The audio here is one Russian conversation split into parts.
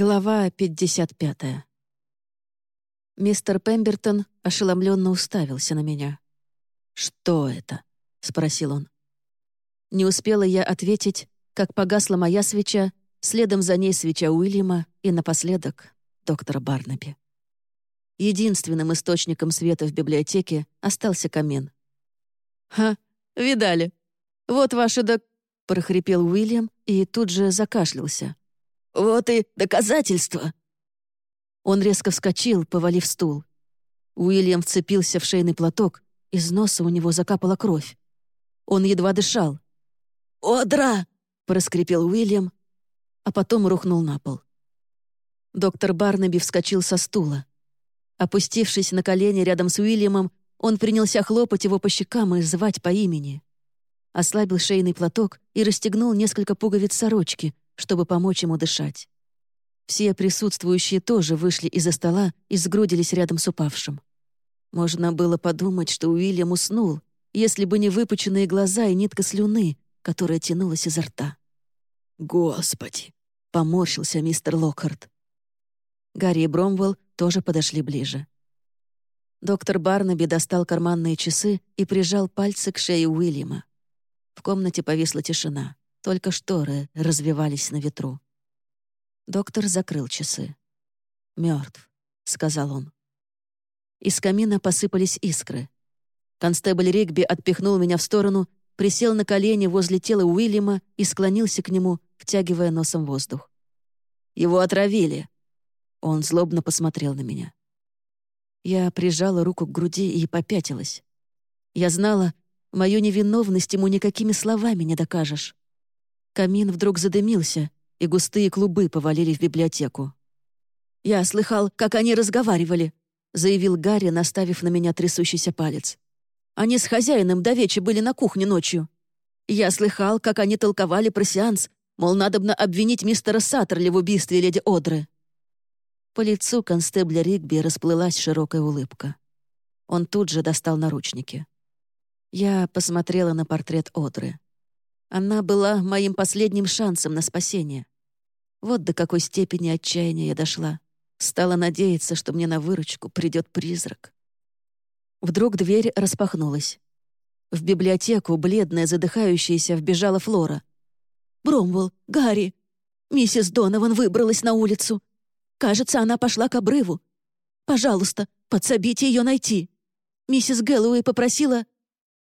Глава 55. Мистер Пембертон ошеломленно уставился на меня. «Что это?» — спросил он. Не успела я ответить, как погасла моя свеча, следом за ней свеча Уильяма и напоследок доктора Барнаби. Единственным источником света в библиотеке остался камин. «Ха, видали? Вот ваши док...» — прохрипел Уильям и тут же закашлялся. «Вот и доказательства!» Он резко вскочил, повалив стул. Уильям вцепился в шейный платок, из носа у него закапала кровь. Он едва дышал. «Одра!» — проскрипел Уильям, а потом рухнул на пол. Доктор Барнаби вскочил со стула. Опустившись на колени рядом с Уильямом, он принялся хлопать его по щекам и звать по имени. Ослабил шейный платок и расстегнул несколько пуговиц сорочки, чтобы помочь ему дышать. Все присутствующие тоже вышли из-за стола и сгрудились рядом с упавшим. Можно было подумать, что Уильям уснул, если бы не выпученные глаза и нитка слюны, которая тянулась изо рта. «Господи!» — поморщился мистер Локхарт. Гарри и Бромвелл тоже подошли ближе. Доктор Барнаби достал карманные часы и прижал пальцы к шее Уильяма. В комнате повисла тишина. Только шторы развивались на ветру. Доктор закрыл часы. Мертв, сказал он. Из камина посыпались искры. Констебль Ригби отпихнул меня в сторону, присел на колени возле тела Уильяма и склонился к нему, втягивая носом воздух. «Его отравили!» Он злобно посмотрел на меня. Я прижала руку к груди и попятилась. Я знала, мою невиновность ему никакими словами не докажешь. Камин вдруг задымился, и густые клубы повалили в библиотеку. «Я слыхал, как они разговаривали», — заявил Гарри, наставив на меня трясущийся палец. «Они с хозяином до вечи были на кухне ночью. Я слыхал, как они толковали про сеанс, мол, надобно обвинить мистера Саттерли в убийстве леди Одры». По лицу констебля Ригби расплылась широкая улыбка. Он тут же достал наручники. Я посмотрела на портрет Одры. Она была моим последним шансом на спасение. Вот до какой степени отчаяния я дошла. Стала надеяться, что мне на выручку придет призрак. Вдруг дверь распахнулась. В библиотеку, бледная, задыхающаяся, вбежала Флора. «Бромвелл! Гарри! Миссис Донован выбралась на улицу. Кажется, она пошла к обрыву. Пожалуйста, подсобите ее найти. Миссис Гэллоуэй попросила...»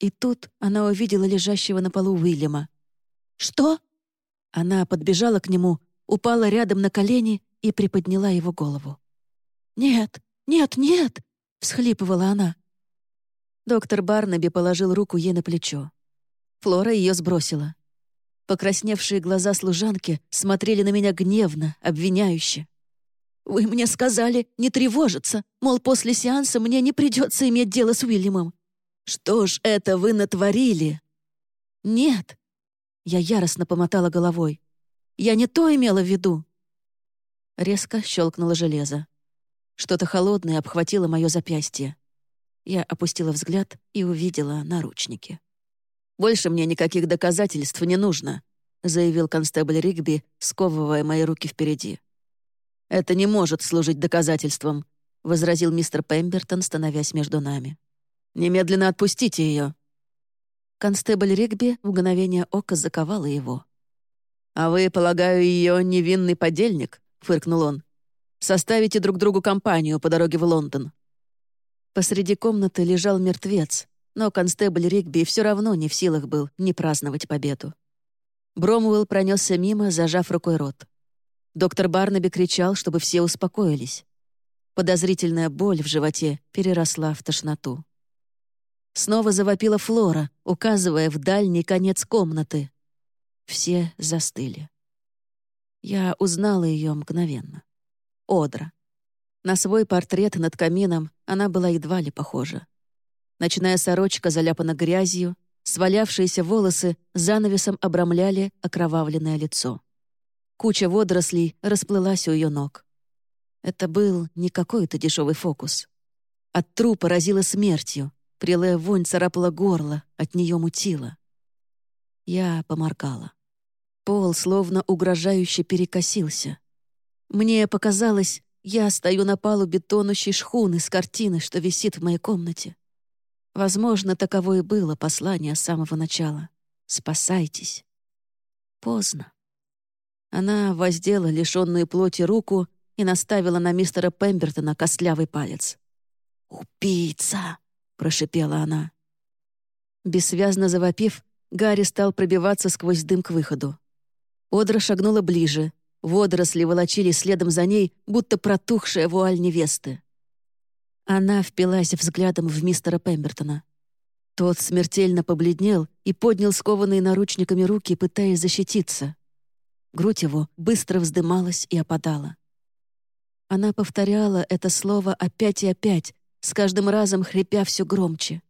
И тут она увидела лежащего на полу Уильяма. «Что?» Она подбежала к нему, упала рядом на колени и приподняла его голову. «Нет, нет, нет!» — всхлипывала она. Доктор Барнаби положил руку ей на плечо. Флора ее сбросила. Покрасневшие глаза служанки смотрели на меня гневно, обвиняюще. «Вы мне сказали не тревожиться, мол, после сеанса мне не придется иметь дело с Уильямом. Что ж это вы натворили?» «Нет!» Я яростно помотала головой. «Я не то имела в виду!» Резко щелкнуло железо. Что-то холодное обхватило мое запястье. Я опустила взгляд и увидела наручники. «Больше мне никаких доказательств не нужно», заявил констебль Ригби, сковывая мои руки впереди. «Это не может служить доказательством», — возразил мистер Пембертон, становясь между нами. Немедленно отпустите ее!» Констебль Ригби в мгновение ока заковала его. «А вы, полагаю, ее невинный подельник?» — фыркнул он. «Составите друг другу компанию по дороге в Лондон». Посреди комнаты лежал мертвец, но констебль Ригби все равно не в силах был не праздновать победу. Бромуэлл пронесся мимо, зажав рукой рот. Доктор Барнаби кричал, чтобы все успокоились. Подозрительная боль в животе переросла в тошноту. Снова завопила Флора, указывая в дальний конец комнаты. Все застыли. Я узнала ее мгновенно. Одра. На свой портрет над камином она была едва ли похожа. Ночная сорочка заляпана грязью, свалявшиеся волосы занавесом обрамляли окровавленное лицо. Куча водорослей расплылась у ее ног. Это был не какой-то дешевый фокус. От трупа разило смертью, Прелая вонь царапала горло, от нее мутила. Я поморгала. Пол словно угрожающе перекосился. Мне показалось, я стою на палубе тонущей шхуны с картины, что висит в моей комнате. Возможно, таково и было послание с самого начала. «Спасайтесь». Поздно. Она воздела лишенную плоти руку и наставила на мистера Пембертона костлявый палец. «Убийца!» — прошипела она. Бессвязно завопив, Гарри стал пробиваться сквозь дым к выходу. Одра шагнула ближе. Водоросли волочили следом за ней, будто протухшая вуаль невесты. Она впилась взглядом в мистера Пембертона. Тот смертельно побледнел и поднял скованные наручниками руки, пытаясь защититься. Грудь его быстро вздымалась и опадала. Она повторяла это слово опять и опять, с каждым разом хрипя все громче.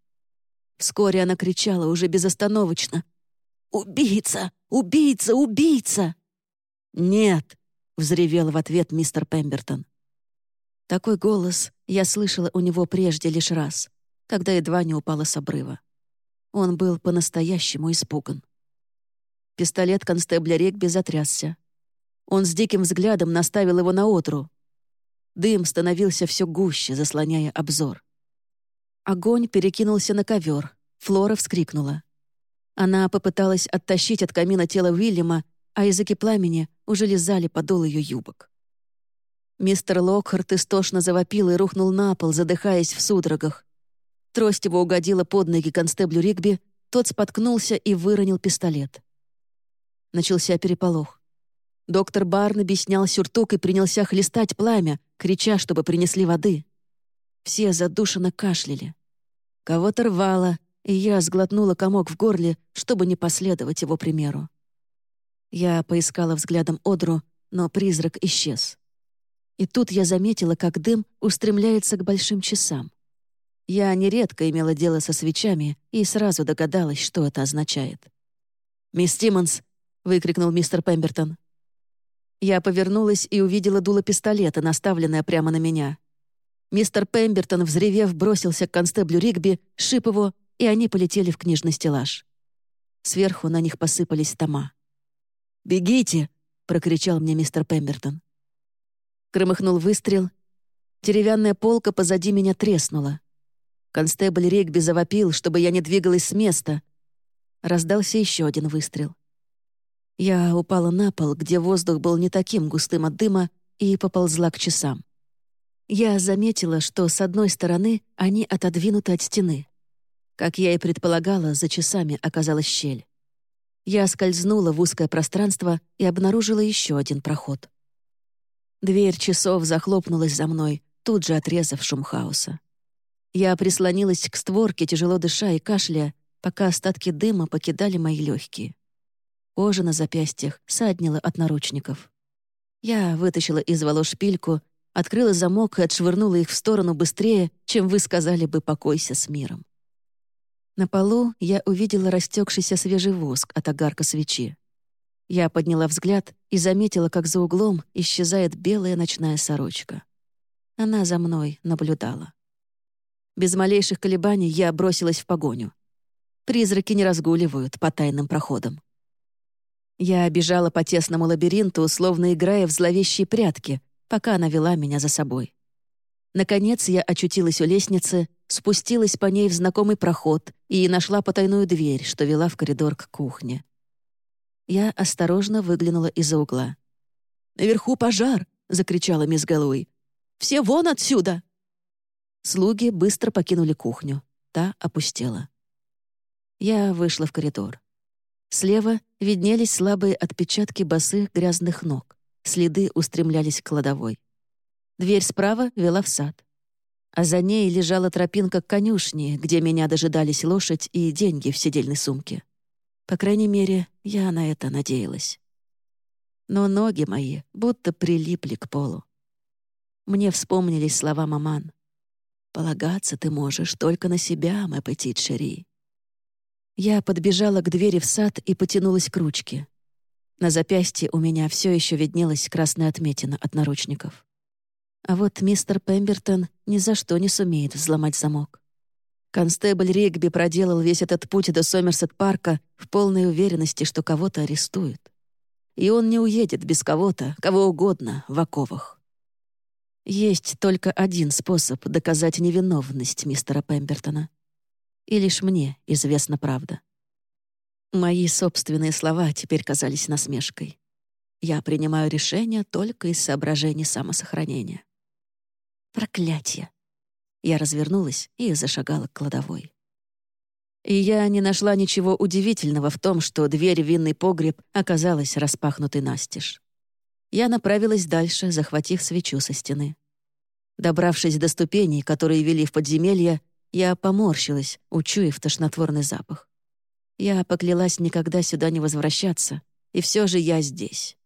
Вскоре она кричала уже безостановочно. «Убийца! Убийца! Убийца!» «Нет!» — взревел в ответ мистер Пембертон. Такой голос я слышала у него прежде лишь раз, когда едва не упала с обрыва. Он был по-настоящему испуган. Пистолет констебля Регби затрясся. Он с диким взглядом наставил его на отру. Дым становился все гуще, заслоняя обзор. Огонь перекинулся на ковер. Флора вскрикнула. Она попыталась оттащить от камина тело Уильяма, а языки пламени уже лизали подол ее юбок. Мистер Локхарт истошно завопил и рухнул на пол, задыхаясь в судорогах. Трость его угодила под ноги констеблю Ригби, тот споткнулся и выронил пистолет. Начался переполох. Доктор Барнаби снял сюртук и принялся хлестать пламя, крича, чтобы принесли воды. Все задушенно кашляли. Кого-то рвало, и я сглотнула комок в горле, чтобы не последовать его примеру. Я поискала взглядом Одру, но призрак исчез. И тут я заметила, как дым устремляется к большим часам. Я нередко имела дело со свечами и сразу догадалась, что это означает. «Мисс Тиммонс, — выкрикнул мистер Пембертон. Я повернулась и увидела дуло пистолета, наставленное прямо на меня. Мистер Пембертон, взревев, бросился к констеблю Ригби, шип его, и они полетели в книжный стеллаж. Сверху на них посыпались тома. «Бегите!» — прокричал мне мистер Пембертон. Громыхнул выстрел. Деревянная полка позади меня треснула. Констебль Ригби завопил, чтобы я не двигалась с места. Раздался еще один выстрел. Я упала на пол, где воздух был не таким густым от дыма, и поползла к часам. Я заметила, что с одной стороны они отодвинуты от стены. Как я и предполагала, за часами оказалась щель. Я скользнула в узкое пространство и обнаружила еще один проход. Дверь часов захлопнулась за мной, тут же отрезав шум хаоса. Я прислонилась к створке, тяжело дыша и кашляя, пока остатки дыма покидали мои легкие. Кожа на запястьях саднила от наручников. Я вытащила из волос шпильку, открыла замок и отшвырнула их в сторону быстрее, чем вы сказали бы «покойся с миром». На полу я увидела растекшийся свежий воск от огарка свечи. Я подняла взгляд и заметила, как за углом исчезает белая ночная сорочка. Она за мной наблюдала. Без малейших колебаний я бросилась в погоню. Призраки не разгуливают по тайным проходам. Я бежала по тесному лабиринту, словно играя в зловещие прятки, пока она вела меня за собой. Наконец я очутилась у лестницы, спустилась по ней в знакомый проход и нашла потайную дверь, что вела в коридор к кухне. Я осторожно выглянула из-за угла. «Наверху пожар!» — закричала мисс Гэллоуи. «Все вон отсюда!» Слуги быстро покинули кухню. Та опустела. Я вышла в коридор. Слева виднелись слабые отпечатки босых грязных ног. Следы устремлялись к кладовой. Дверь справа вела в сад. А за ней лежала тропинка к конюшне, где меня дожидались лошадь и деньги в сидельной сумке. По крайней мере, я на это надеялась. Но ноги мои будто прилипли к полу. Мне вспомнились слова маман. «Полагаться ты можешь только на себя, мой петит шери. Я подбежала к двери в сад и потянулась к ручке. На запястье у меня все еще виднелась красная отметина от наручников. А вот мистер Пембертон ни за что не сумеет взломать замок. Констебль Ригби проделал весь этот путь до Сомерсет-парка в полной уверенности, что кого-то арестуют. и он не уедет без кого-то, кого угодно, в оковах. Есть только один способ доказать невиновность мистера Пембертона. И лишь мне известна правда. Мои собственные слова теперь казались насмешкой. Я принимаю решение только из соображений самосохранения. Проклятие! Я развернулась и зашагала к кладовой. И я не нашла ничего удивительного в том, что дверь в винный погреб оказалась распахнутой настежь. Я направилась дальше, захватив свечу со стены. Добравшись до ступеней, которые вели в подземелье, я поморщилась, учуяв тошнотворный запах. Я поклялась никогда сюда не возвращаться, и все же я здесь.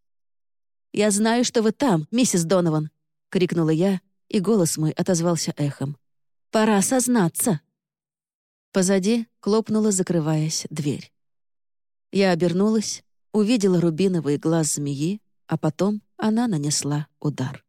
«Я знаю, что вы там, миссис Донован!» — крикнула я, и голос мой отозвался эхом. «Пора сознаться!» Позади хлопнула, закрываясь, дверь. Я обернулась, увидела рубиновый глаз змеи, а потом она нанесла удар.